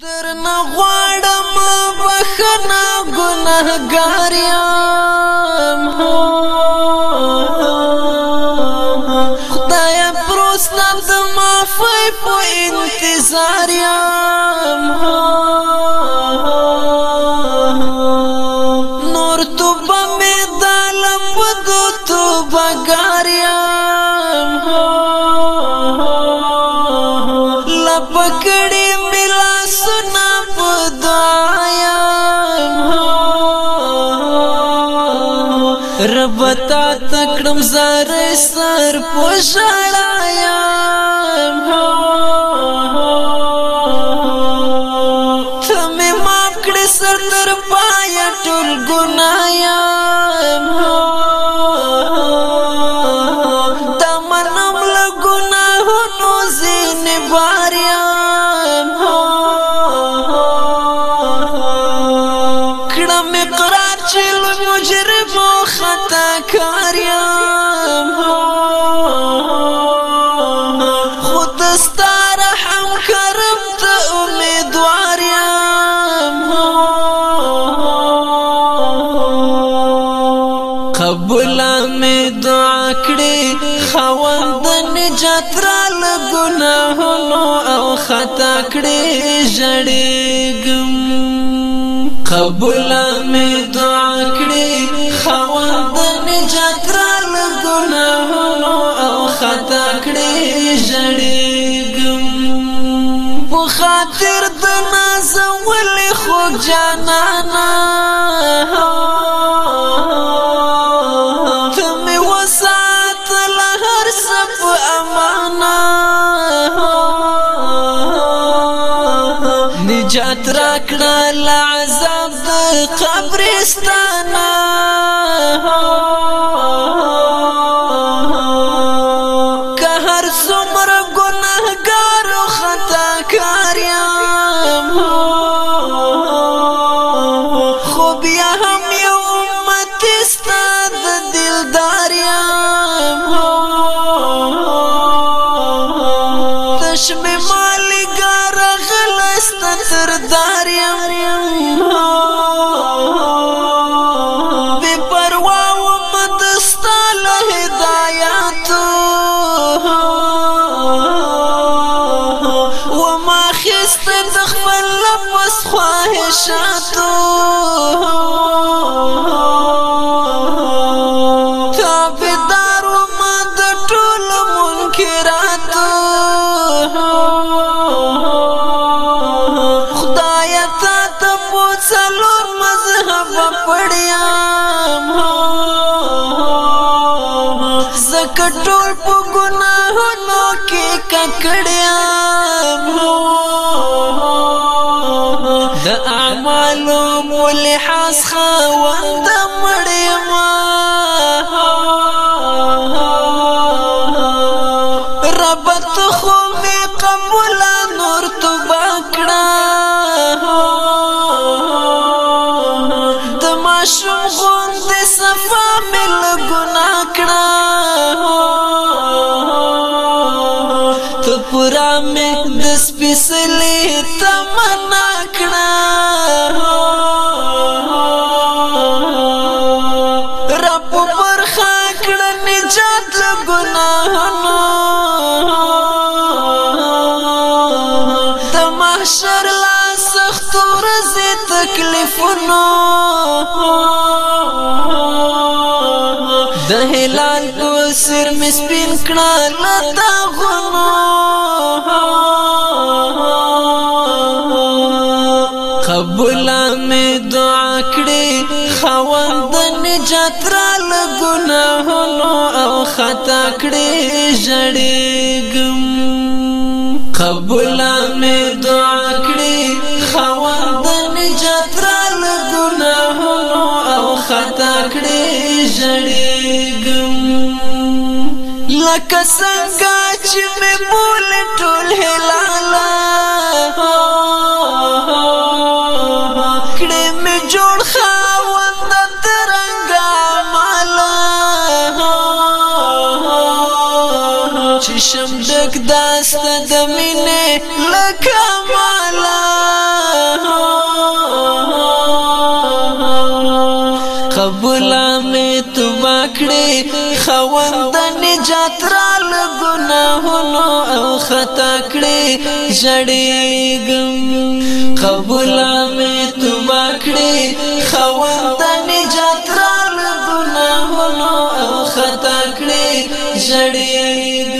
در نه غواړم بخنه ګناهګار یم خدای پروس نن د معافی په انتظار یم نور توبه مې د لمبو توبه ګار یم رب تا تکړم زار سر پوشړایا کړه مقرار چې مجرم او خطا کار یم خو دستار هم کرم ته امیدوار یم قبول مې دعا کړې خوند نجات را لګناهونو او خطا کړې ژړېږم قبول می دعا کړی خوند نجات را لګناهونو او خطا کړی ژړېږم په خاطر د نازول خو جانانا ته مې وساتله هر څه په امانه نجات راکړه لعذاب قبرستانه کافر د خپل لپس خواهشاتو تابدارو ما د ټول منکراتو خدای تا ته پوڅلور مذهب پړیا زکټور په ګناهونو کې ککړیا معلوم والحاس خاوته ورځې تکلیفونو د هلال کو سر مې سپین کړه لتا غونو قبول مې دعا کړې خوند نجات را لګناهونو او خطا کړې جړېګم قبول مې دعا کړې خوند نجات را لګناهونو او خطا کړې ژړېږم لکه څنګه چې مې بول ټول هلاله کړې مې جوړ خا شم دک داست د مینې لکه مالا قبول می تو مکړې خوند نجات را لګناهونو او خطا کړې جړې غم قبول می تو مکړې خوند نجات را لګناهونو او خطا کړې جړې